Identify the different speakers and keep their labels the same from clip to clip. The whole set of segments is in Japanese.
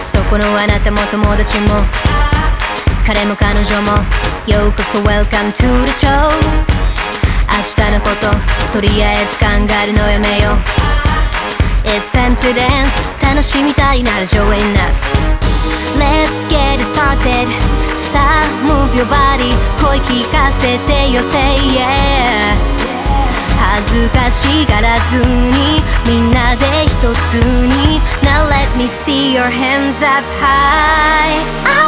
Speaker 1: そこのあなたも友達も彼も彼女もようこそ Welcome to the show 明日のこ とりあえず考えるのやめよう It's time to dance 楽しみたいなら join us Let's get it started さあ move your body 声聞かせてよ Say yeah 恥ずかしがらずにみんなで一つに Now let me see your hands up high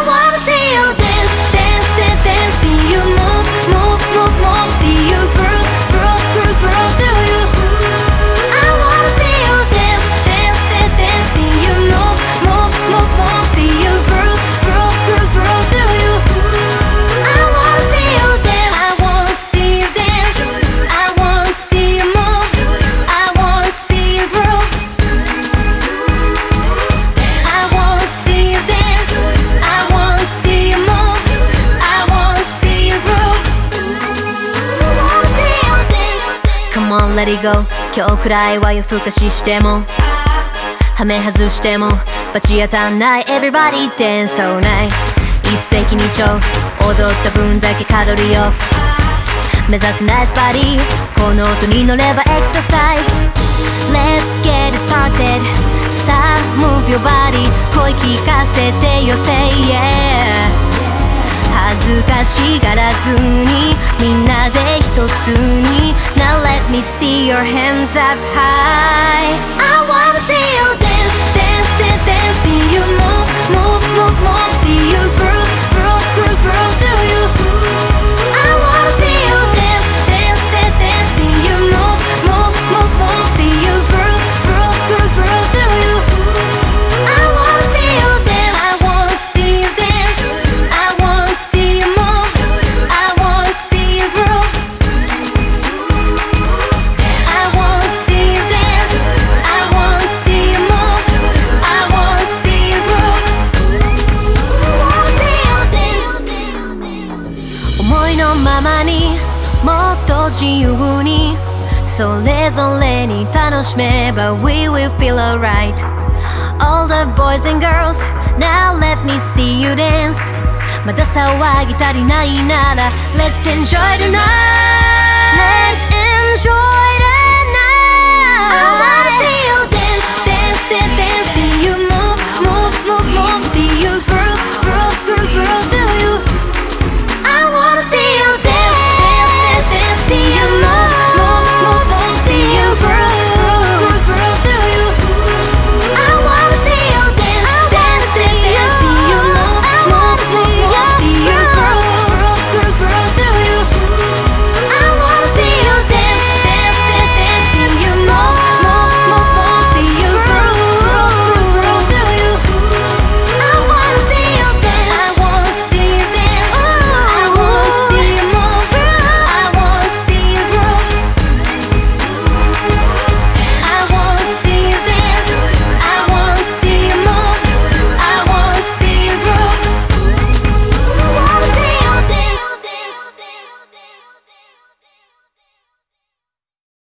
Speaker 1: on let it go 今日くらいは夜更かししてもはめ外しても罰当たんない。Everybody dance all night 一石二鳥踊った分だけカロリーオフ。目指すナイスバディこの音に乗ればエクササイズ。Let's get started さあ move your body 声聞かせてよ Say yeah 恥ずかしがらずにみんなで一つに。Me see your hands up high. I wanna ままにもっと自由にそれぞれに楽しめば We will feel alright. All the boys and girls Now let me see you dance. まだ騒ぎ足りないなら Let's enjoy the night. Let's enjoy